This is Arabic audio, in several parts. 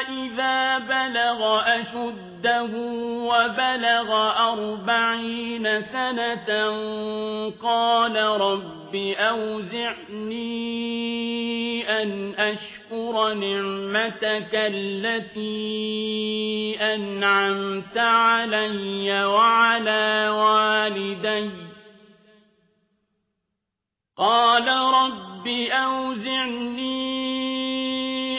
إذا بلغ أشده وبلغ أربعين سنة قال رب أوزعني أن أشكر نعمتك التي أنعمت علي وعلى والدي قال رب أوزعني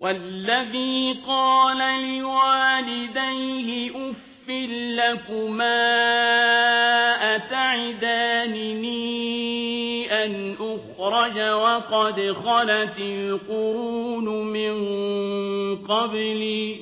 والذي قال لوالديه أف لكما أتعدانني أن أخرج وقد خلت القرون من قبلي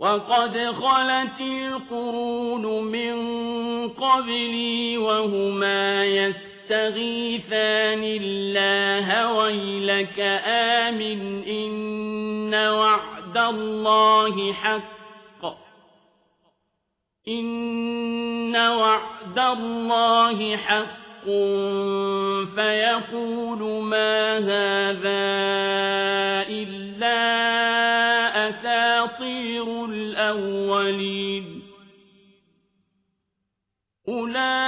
وقد خلت القرون من قبلي وهما يستطيعون يستغيثان الله ويلك آمن إن وعد الله حق. إن وعد الله حق. فيقول ما هذا إلا أساطير الأولين. أولئك